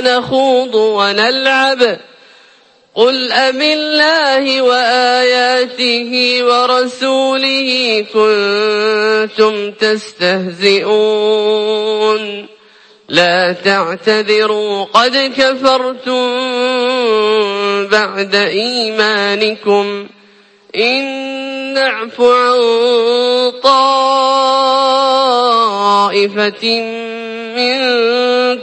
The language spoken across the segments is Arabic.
نخوض ونلعب. قل أب الله وآياته ورسوله كنتم تستهزئون. لا تعتذروا قد كفرتم بعد إيمانكم. إن نعف عن طائفة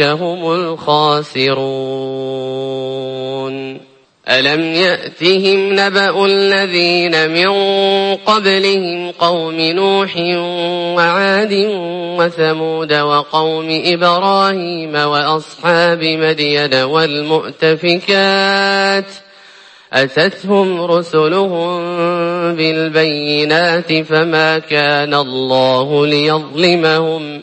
هم الخاسرون ألم يأتهم نبأ الذين من قبلهم قوم نوح وعاد وثمود وقوم إبراهيم وأصحاب مدين والمؤتفكات أتتهم رسلهم بالبينات فما كان الله ليظلمهم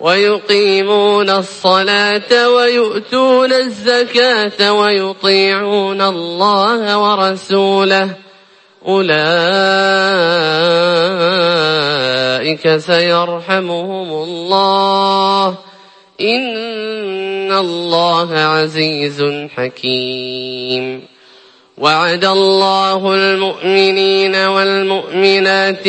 ويقيمون الصلاة ويؤتون الزكاة ويطيعون الله ورسوله. أولئك سيرحمهم الله. إن الله عزيز حكيم. وعد الله المؤمنين والمؤمنات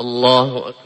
الله أكبر.